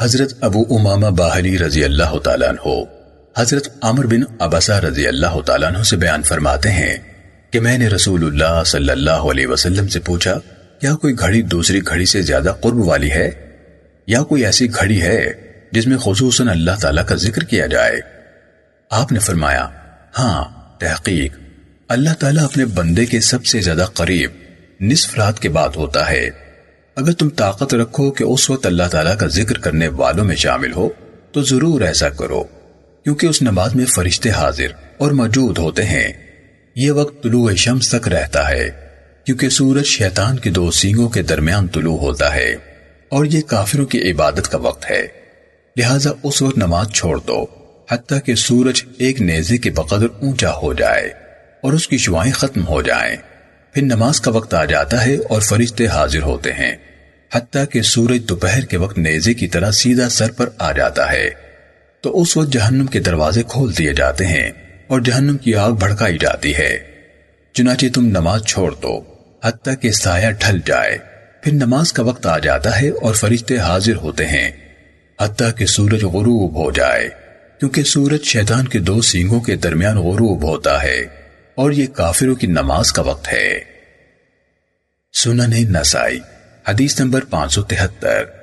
حضرت ابو امامہ باہلی رضی اللہ تعالیٰ عنہ، حضرت عمر بن عبسہ رضی اللہ تعالیٰ عنہ سے بیان فرماتے ہیں کہ میں نے رسول اللہ صلی اللہ علیہ وسلم سے پوچھا، کیا کوئی گھڑی دوسری گھڑی سے زیادہ قرب والی ہے؟ یا کوئی ایسی گھڑی ہے جس میں خصوصاً اللہ تعالیٰ کا ذکر کیا جائے؟ آپ نے فرمایا ہاں تحقیق۔ اللہ تعالیٰ اپنے بندے کے سب سے زیادہ قریب، نصف رات کے بعد ہوتا ہے۔ اگر تم طاقت رکھو کہ اس وقت اللہ تعالیٰ کا ذکر کرنے والوں میں شامل ہو، تو ضرور ایسا کرو، کیونکہ اس نماز میں فرشتے حاضر اور موجود ہوتے ہیں۔ یہ وقت طلوع شمس تک رہتا ہے، کیونکہ سورج شیطان کے دو سینگوں کے درمیان طلوع ہوتا ہے، اور یہ کافروں کی عبادت کا وقت ہے۔ لہٰذا اس وقت نماز چھوڑ دو، حتیٰ کہ سورج ایک نیزے کے بقدر اونچا ہو جائے اور اس کی شوائیں ختم ہو جائیں۔ پھر نماز کا وقت آ جاتا ہے اور فرشتے حاضر ہوتے ہیں۔ حتیٰ کہ سورج دوپہر کے وقت نیزے کی طرح سیدھا سر پر آ جاتا ہے۔ تو اس وقت جہنم کے دروازے کھول دیے جاتے ہیں اور جہنم کی آگ بھڑکائی جاتی ہے۔ چنانچہ تم نماز چھوڑ دو، حتیٰ کہ سایہ ڈھل جائے۔ پھر نماز کا وقت آ جاتا ہے اور فرشتے حاضر ہوتے ہیں، حتیٰ کہ سورج غروب ہو جائے۔ کیونکہ سورج شیطان کے دو سینگوں کے درمیان غروب ہوتا ہے اور یہ کافروں کی نماز کا وقت ہے۔ سنن نسائی حدیث نمبر پانچ سو تہتر۔